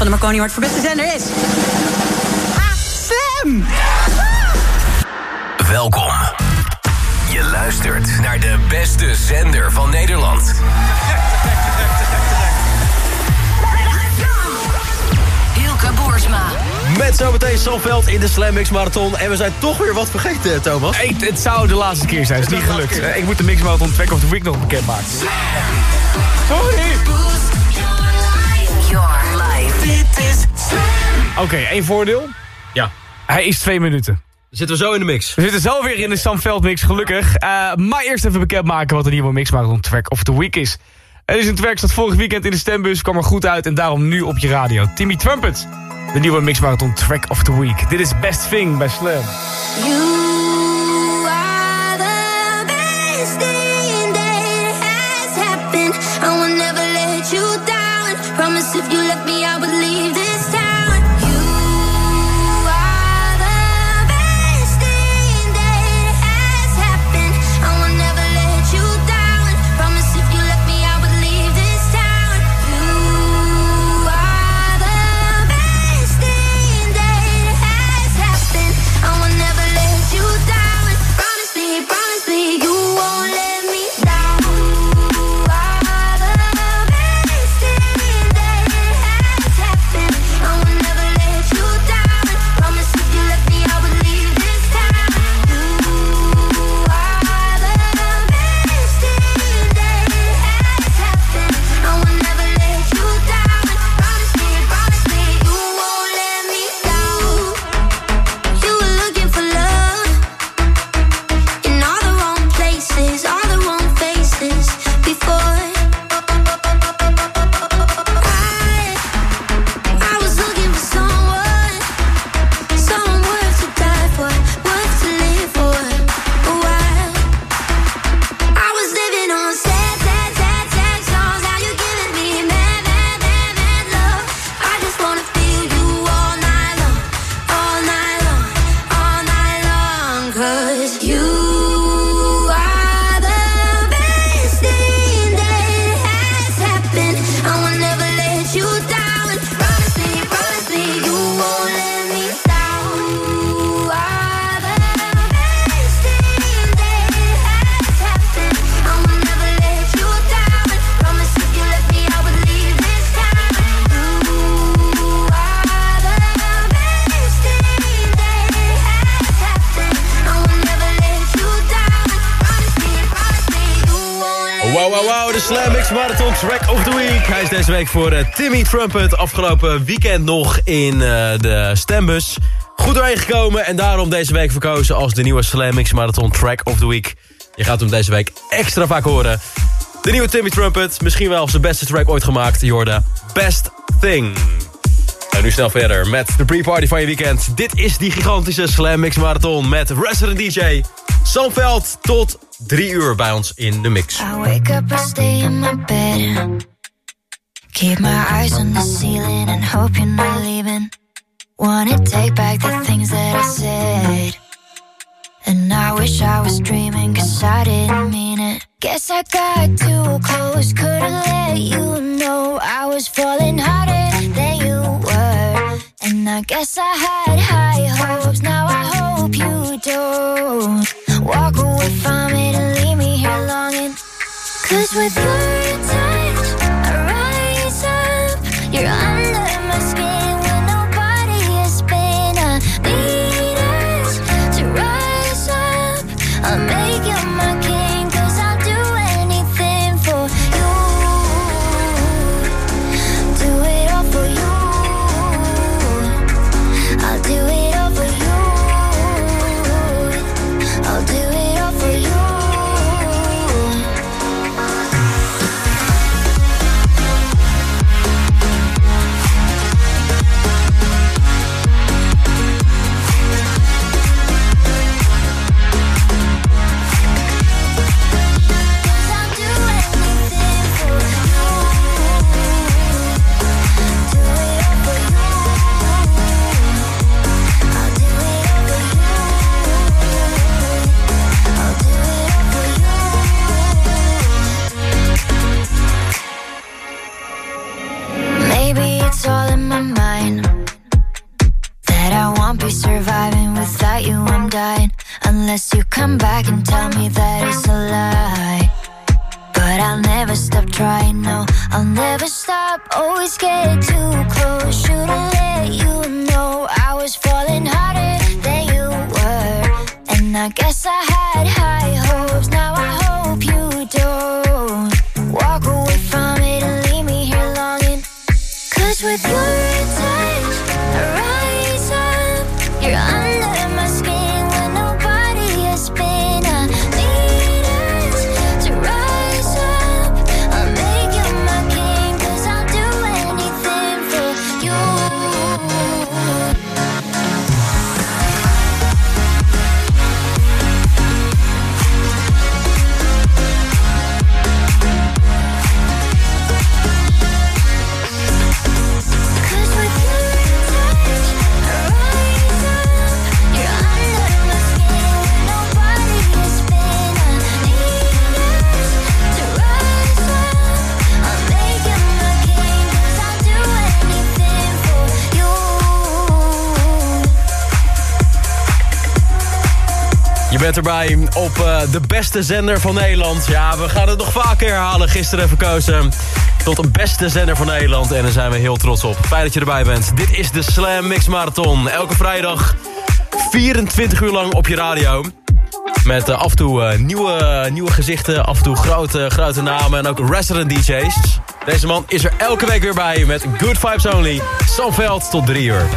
van de Marconi Award voor beste zender is... Slam! Welkom. Je luistert naar de beste zender van Nederland. Hilke Boersma. Met zometeen Sanveld in de Slam Mix Marathon. En we zijn toch weer wat vergeten, Thomas. Hey, het zou de laatste keer zijn, het is niet de gelukt. Eh, Ik moet de Mix Marathon Track of the Week nog bekend maken. Sorry! Dit is Oké, één voordeel. Ja. Hij is twee minuten. Zitten we zo in de mix. We zitten zo weer in de Sam Veld mix, gelukkig. Eh, maar eerst even bekendmaken wat de nieuwe Mix Marathon Track of the Week is. Het is een track dat vorig weekend in de stembus, kwam er goed uit... en daarom nu op je radio. Timmy Trumpet, de nieuwe Mix Marathon Track of the Week. Dit is Best Thing bij Slam. You are the best thing Wow, wow, de Slam Mix Marathon Track of the Week. Hij is deze week voor eh, Timmy Trumpet. Afgelopen weekend nog in eh, de stembus. Goed doorheen gekomen en daarom deze week verkozen als de nieuwe Slam Mix Marathon Track of the Week. Je gaat hem deze week extra vaak horen. De nieuwe Timmy Trumpet, misschien wel zijn beste track ooit gemaakt. Je hoorde Best Thing. En nu snel verder met de pre-party van je weekend. Dit is die gigantische Slam Mix Marathon met resident DJ Samveld tot drie uur bij ons in de mix. I wake up, I stay in my bed. Keep my eyes on the ceiling and hope you're not leaving. Wanna take back the things that I said. And I wish I was dreaming, cause I didn't mean it. Guess I got too close, couldn't let you know I was falling harder than you were. And I guess I had high hopes, now I hope you don't walk away from it and leave me here longing. Cause with your touch, met erbij op eh, de beste zender van Nederland. Ja, we gaan het nog vaker herhalen. Gisteren verkozen tot de beste zender van Nederland. En daar zijn we heel trots op. Fijn dat je erbij bent. Dit is de Slam Mix Marathon. Elke vrijdag 24 uur lang op je radio. Met eh, af en toe eh, nieuwe, nieuwe gezichten, af en toe grote, grote namen en ook resident DJ's. Deze man is er elke week weer bij met Good Vibes Only. Sam Veld tot 3 uur.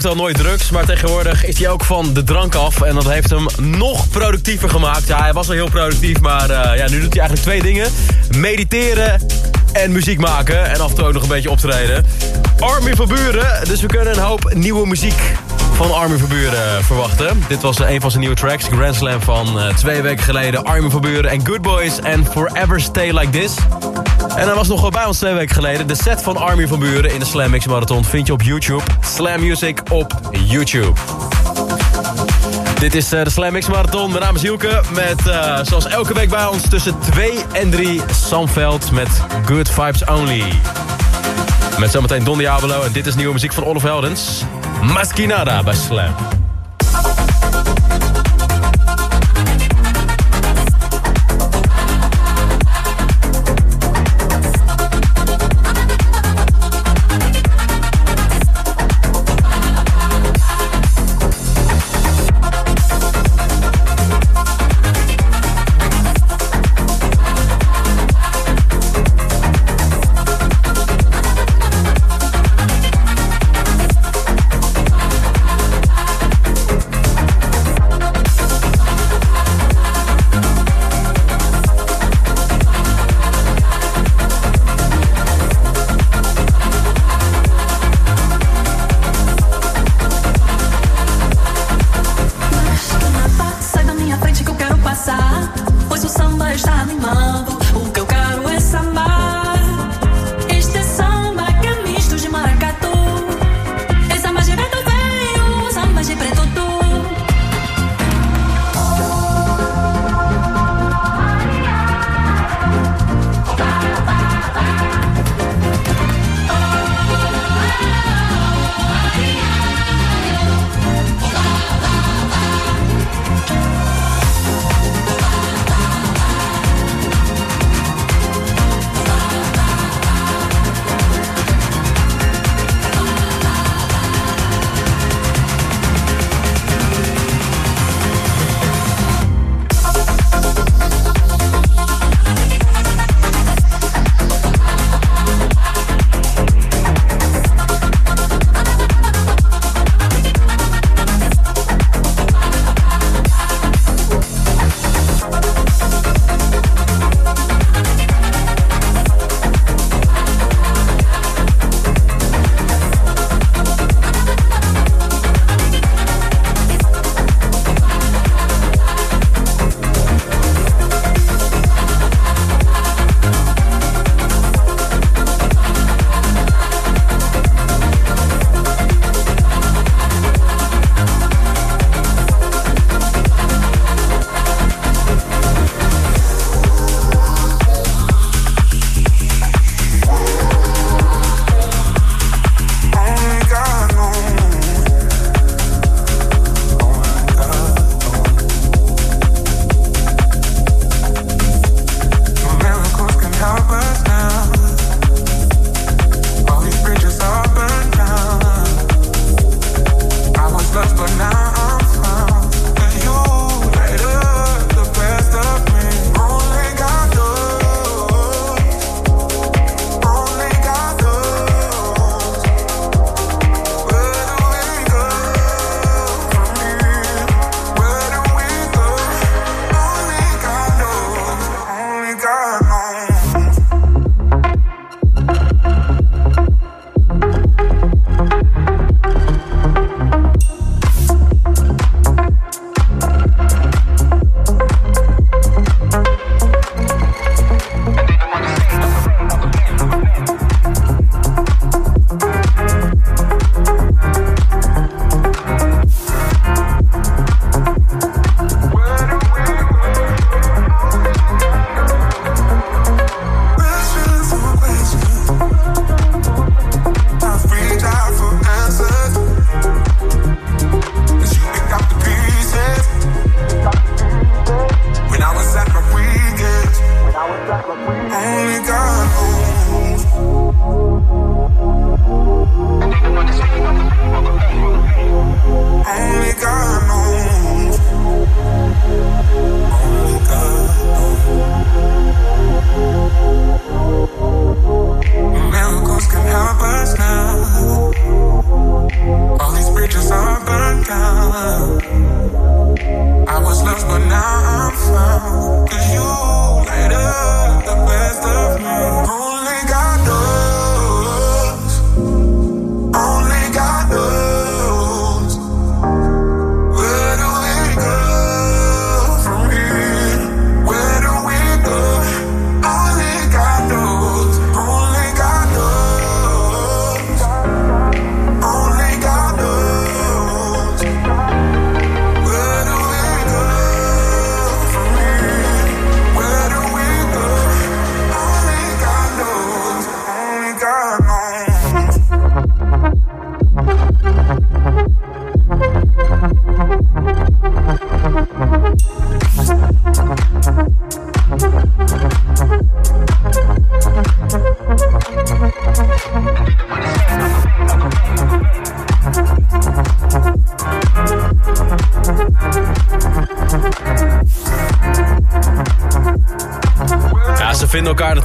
Gebruikte al nooit drugs, maar tegenwoordig is hij ook van de drank af. En dat heeft hem nog productiever gemaakt. Ja, hij was al heel productief, maar eh, ja, nu doet hij eigenlijk twee dingen. Mediteren en muziek maken. En af en toe ook nog een beetje optreden. Armin van Buren, dus we kunnen een hoop nieuwe muziek van Armin van Buren verwachten. Dit was eh, een van zijn nieuwe tracks, Grand Slam van eh, twee weken geleden. Armin van Buren en Good Boys en Forever Stay Like This. En hij was nog wel bij ons twee weken geleden. De set van Armin van Buren in de Slam Mix Marathon vind je op YouTube. Slam Music op YouTube. Dit is eh, de Slam Mix Marathon. Mijn naam is Hielke. Met, eh, zoals elke week bij ons, tussen 2 en 3 Samveld met Good Vibes Only. Met zometeen Don Diablo. En dit is nieuwe muziek van Olaf Heldens. Maskinada bij Slam.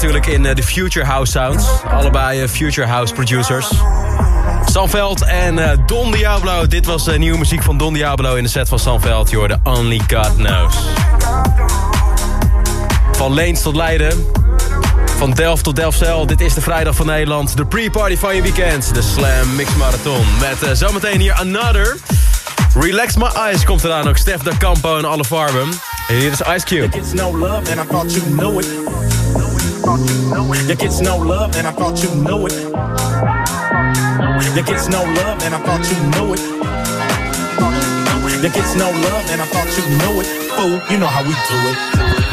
Natuurlijk in eh, de Future House Sounds. Allebei eh, Future House producers. Sanveld en eh, Don Diablo. Dit was de nieuwe muziek van Don Diablo in de set van Sanveld. Je hoorde Only God Knows. Van Leens tot Leiden. Van Delft tot Delfzijl. Dit is de vrijdag van Nederland. De pre-party van je weekend. De Slam Mix Marathon. Met zometeen hier Another. Relax My Eyes komt eraan. Ook Stef de Campo en alle farben. En hier is Ice Cube. Thought you knew it. You gets no love, and I thought you knew it. You gets no love, and I thought you knew it. You gets no love, and I thought you knew it. Fool, you know how we do it.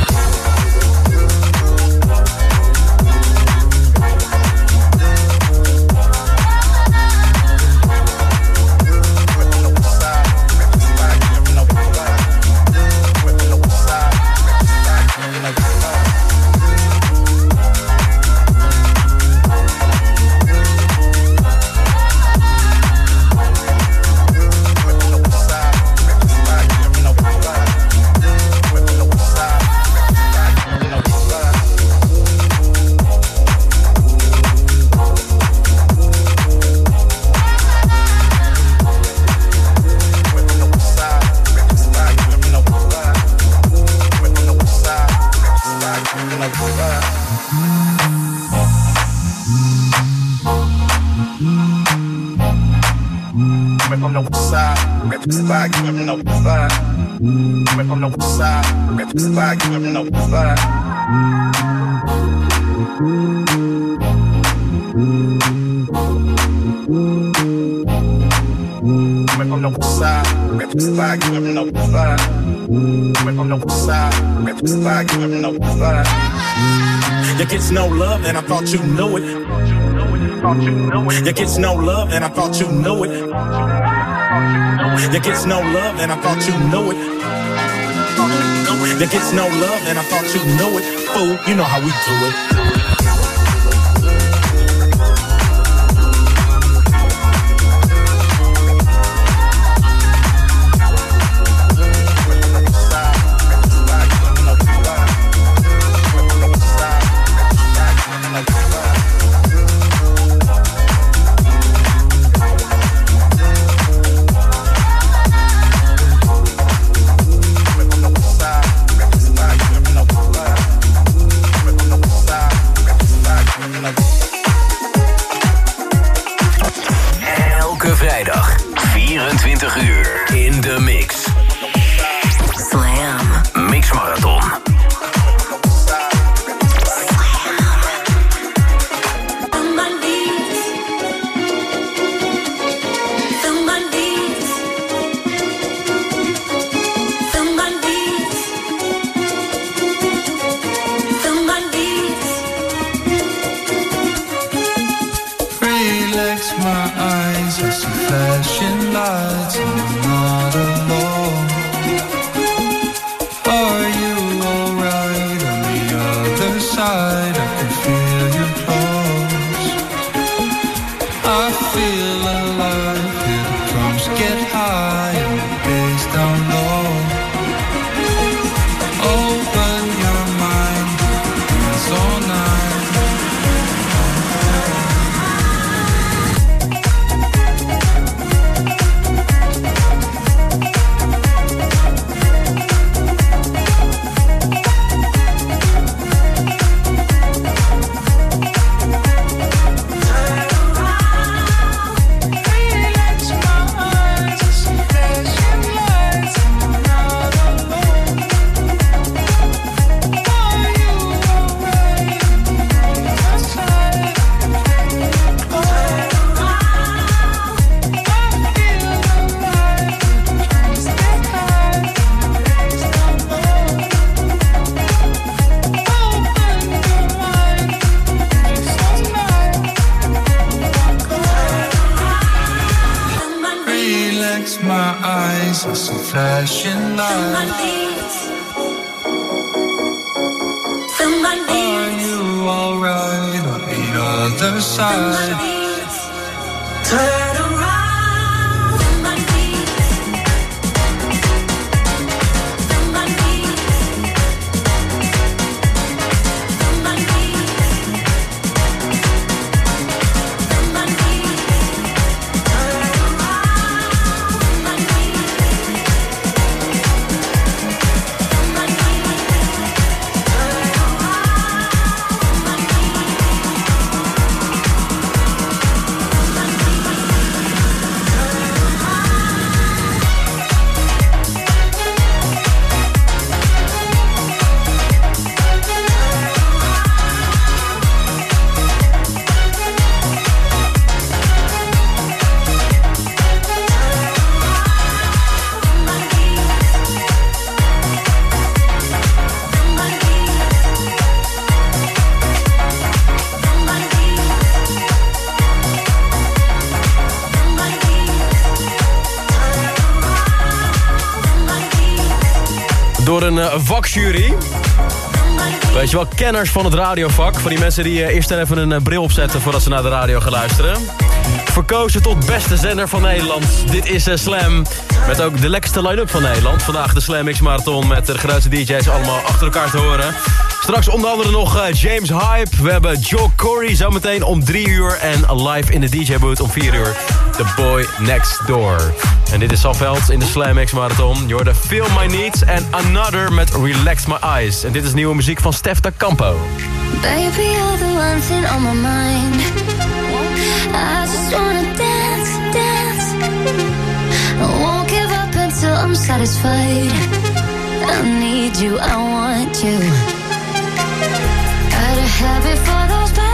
Side, rip the spot, you never know the vibe. Coming from the west side, rip the spot, you never know the vibe. You gets no love, and I thought you knew it. You gets no love, and I thought you knew it. You gets no love, and I thought you knew it. You gets no love, and I thought you knew it. Fool, you know how we do it. Relax my eyes, I see flashing On my lights. knees. On my Are knees. you alright on the other On my side? knees. Turn vakjury. Weet je wel, kenners van het radiovak. Van die mensen die eh, eerst even een eh, bril opzetten voordat ze naar de radio gaan luisteren. Verkozen tot beste zender van Nederland. Dit is eh, Slam. Met ook de lekkerste line-up van Nederland. Vandaag de Slam X Marathon met de grootste DJ's allemaal achter elkaar te horen. Straks onder andere nog eh, James Hype. We hebben Joe Corey zometeen om 3 uur. En live in de DJ-booth om 4 uur. The Boy Next Door. En dit is Salveld in de Slam X Marathon. Je hoorde Feel My Needs en Another met Relax My Eyes. En dit is nieuwe muziek van Stef da Campo. Baby, you're the one thing on my mind. I just wanna dance, dance. I won't give up until I'm satisfied. I need you, I want you. Got a habit for those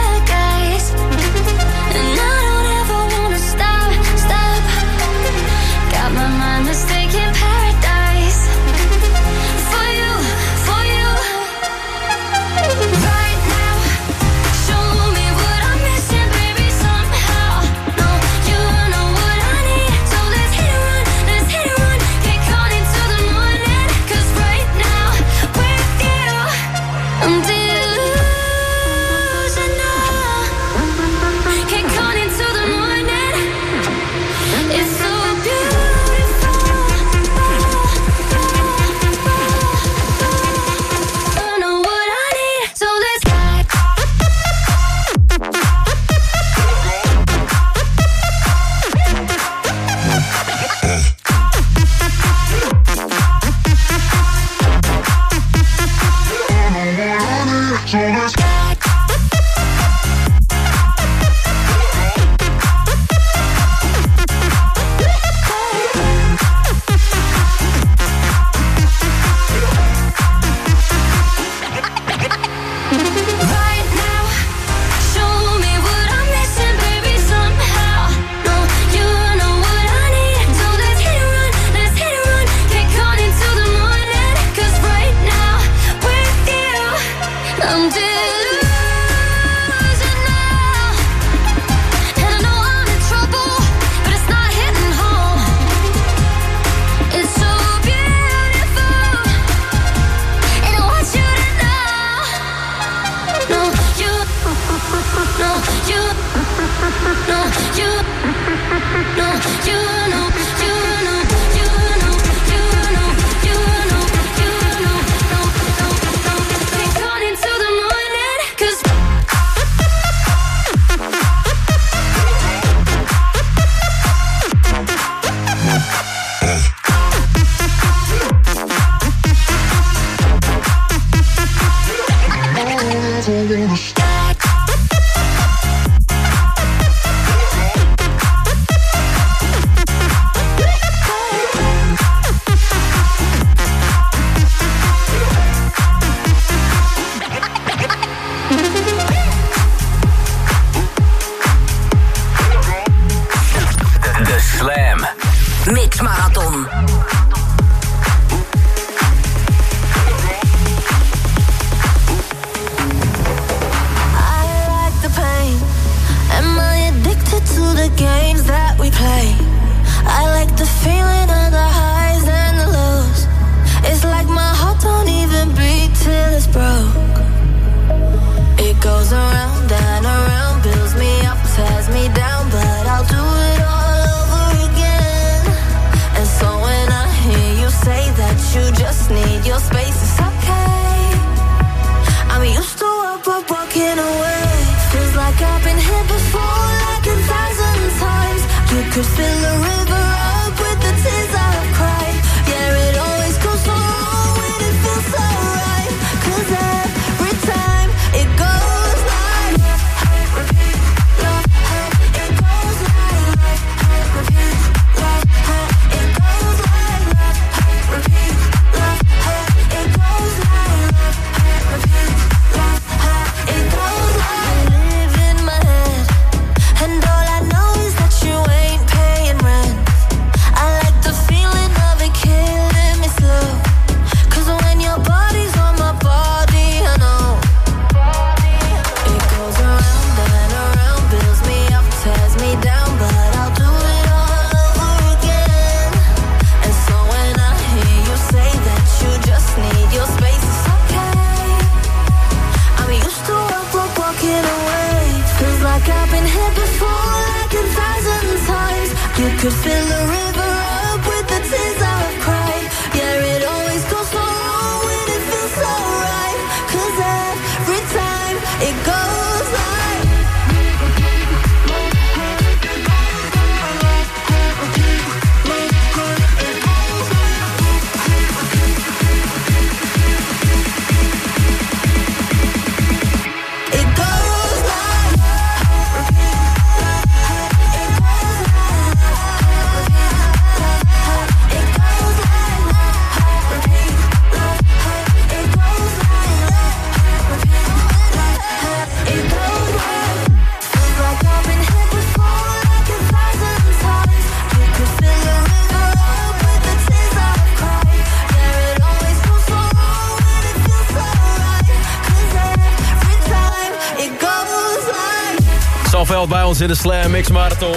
Bij ons in de Slam Mix Marathon.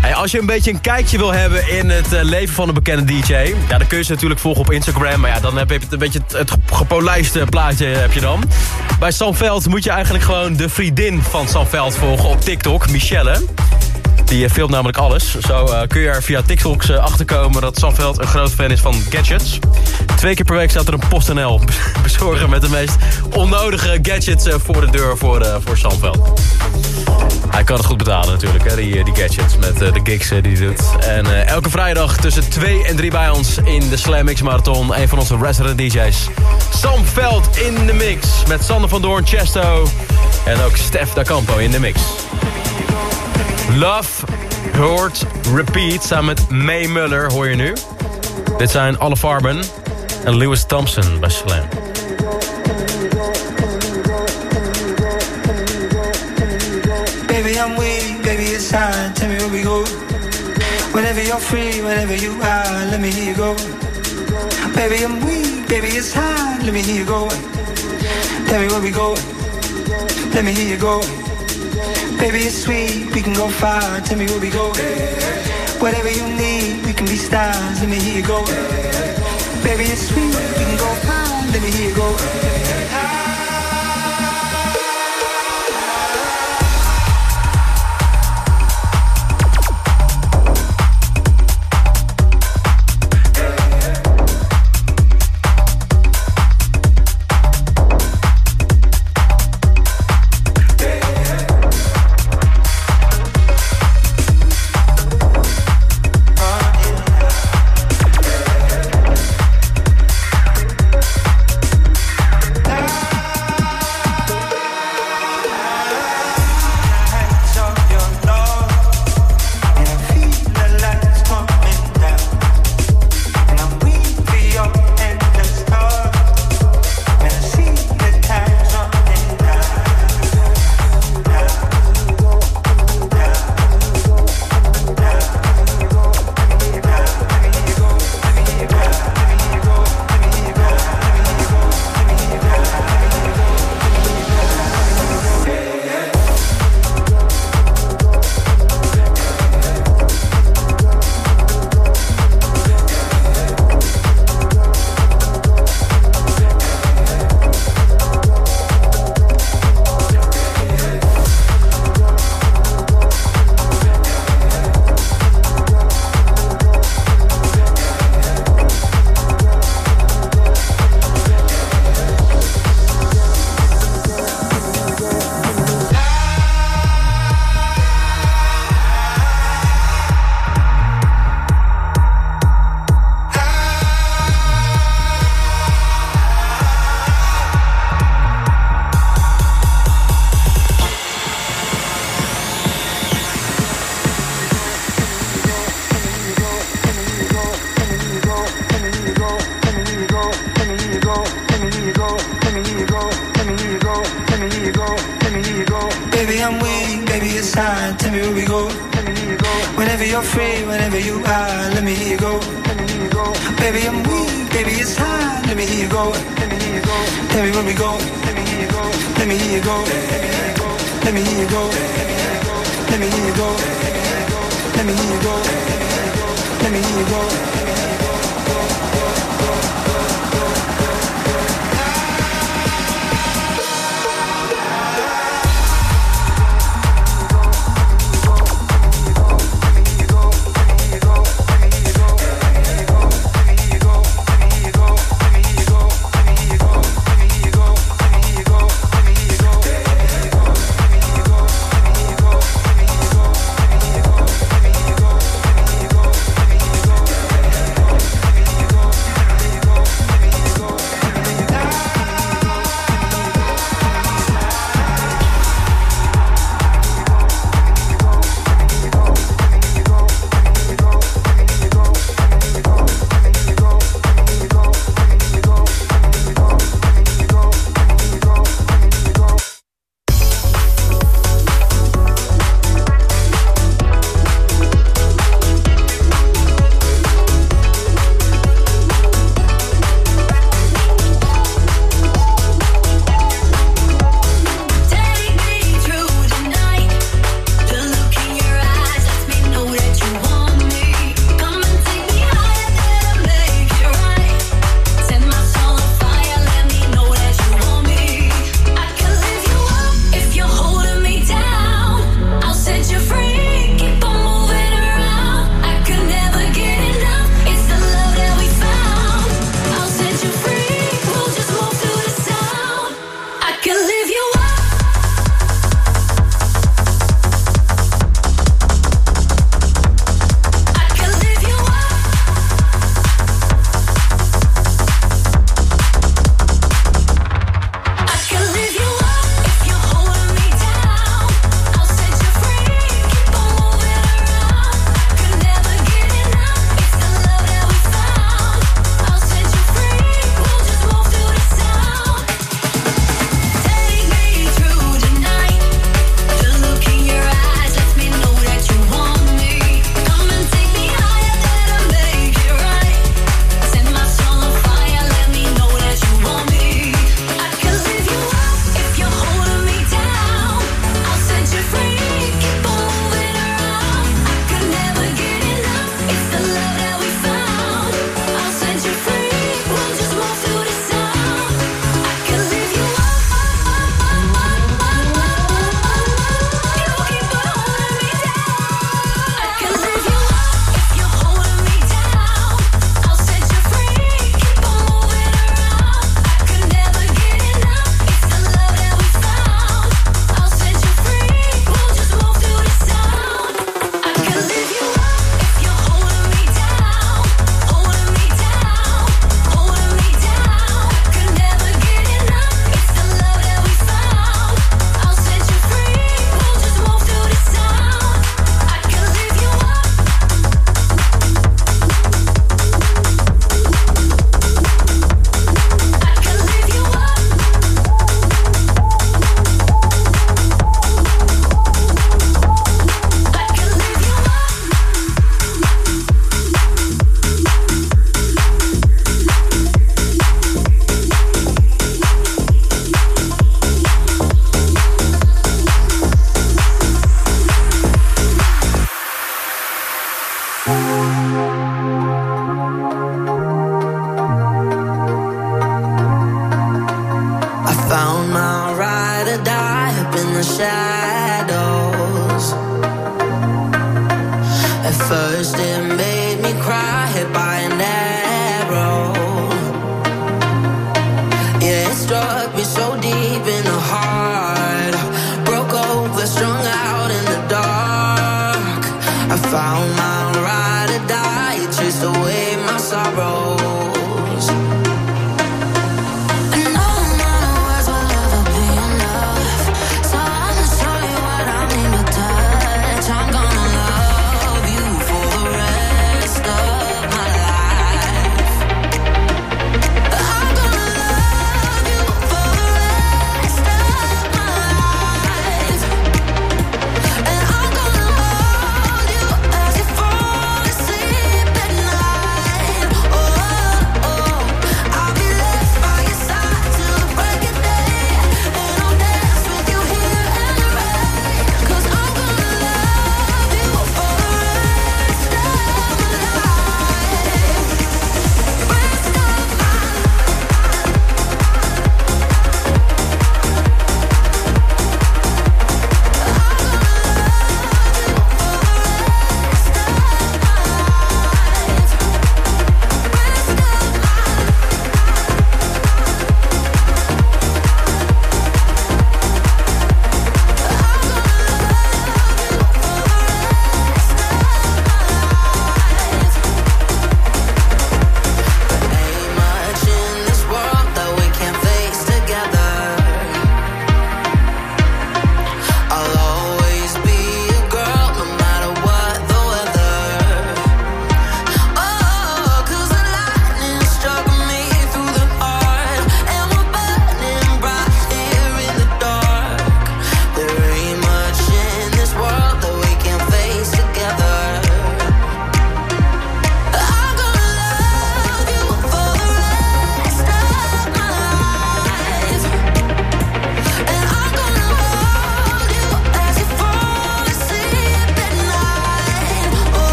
Hey, als je een beetje een kijkje wil hebben in het eh, leven van een bekende DJ... Ja, dan kun je ze natuurlijk volgen op Instagram. Maar ja, dan heb je het een beetje het gepolijste plaatje heb je dan. Bij Sam Veld moet je eigenlijk gewoon de vriendin van Sam Veld volgen op TikTok, Michelle. Die eh, filmt namelijk alles. Zo eh, kun je er via TikToks uh, achterkomen dat Sam Veld een groot fan is van gadgets. Twee keer per week staat er een PostNL bezorgen met de meest onnodige gadgets voor de deur voor, voor Sam Veld. Hij kan het goed betalen natuurlijk, hè, die, die gadgets met de gigs die hij doet. En elke vrijdag tussen 2 en 3 bij ons in de Slam Mix Marathon. Een van onze resident DJ's. Sam Veld in de mix met Sander van Doorn, Chesto en ook Stef da Campo in de mix. Love, Hurt, Repeat samen met May Muller hoor je nu. Dit zijn Alle Farben en Lewis Thompson bij Slam. Baby, I'm weak, baby, it's time. Tell me where we go. Whenever you're free, whenever you are, let me hear you go. Baby, I'm weak, baby, it's time. Let me hear you go. Tell me where we go. Let me hear you go. Baby, it's sweet, we can go far. Tell me where we go. Whatever you need, we can be stars. Let me hear you go. Baby, it's sweet, we can go far. Let me hear you go.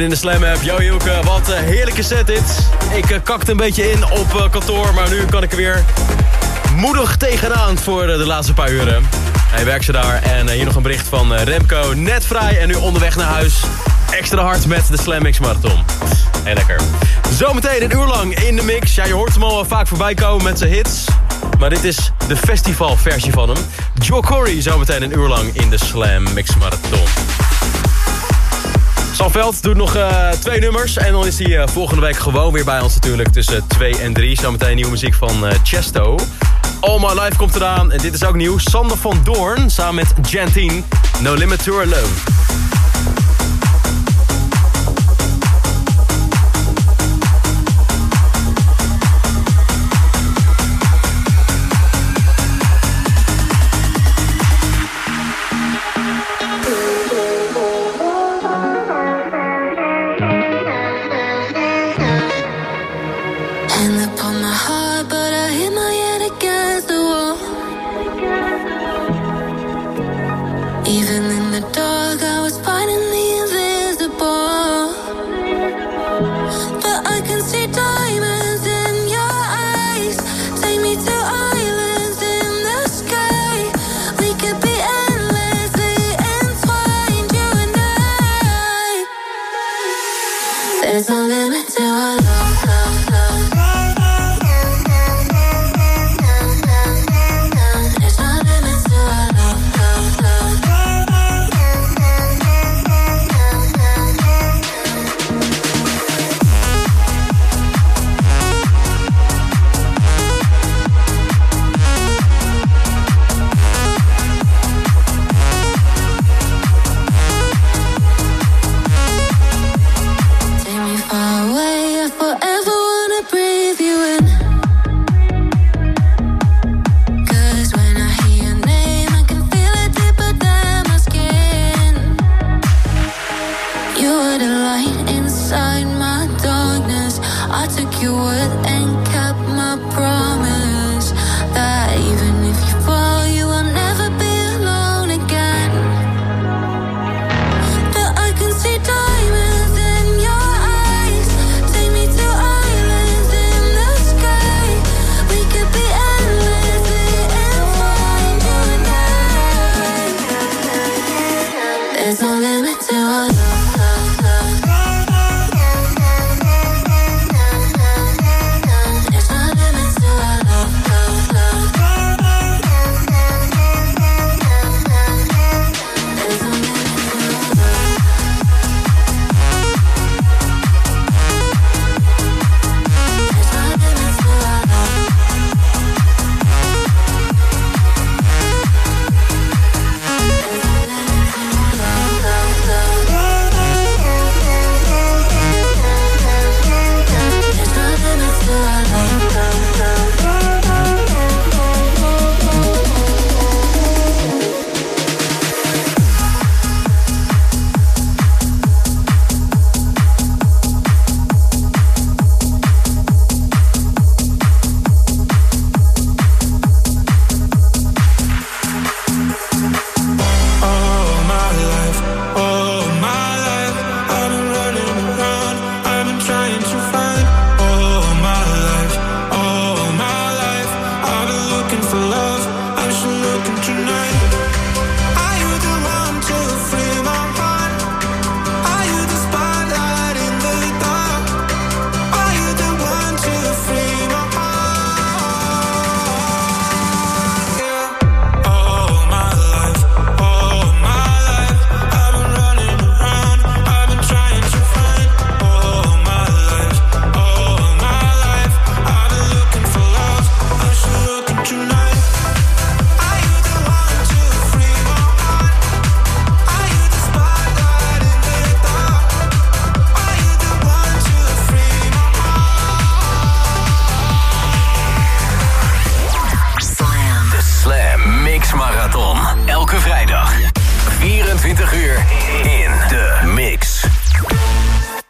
In de Slam app. Yo Joeke, wat een heerlijke set dit. Ik eh, kakte een beetje in op eh, kantoor, maar nu kan ik er weer moedig tegenaan voor eh, de laatste paar uren. Hij werkt ze daar en eh, hier nog een bericht van eh, Remco. Net vrij en nu onderweg naar huis. Extra hard met de Slam Mix Marathon. Heel lekker. Zometeen een uur lang in de mix. Ja, je hoort hem al wel vaak voorbij komen met zijn hits. Maar dit is de festivalversie van hem. Joe Corey zometeen een uur lang in de Slam Mix Marathon. Sam doet nog eh, twee nummers. En dan is hij eh, volgende week gewoon weer bij ons natuurlijk. Tussen 2 en 3. Zometeen nieuwe muziek van eh, Chesto. All My Life komt eraan. En dit is ook nieuw. Sander van Doorn samen met Jantine. No Limit to Our Love.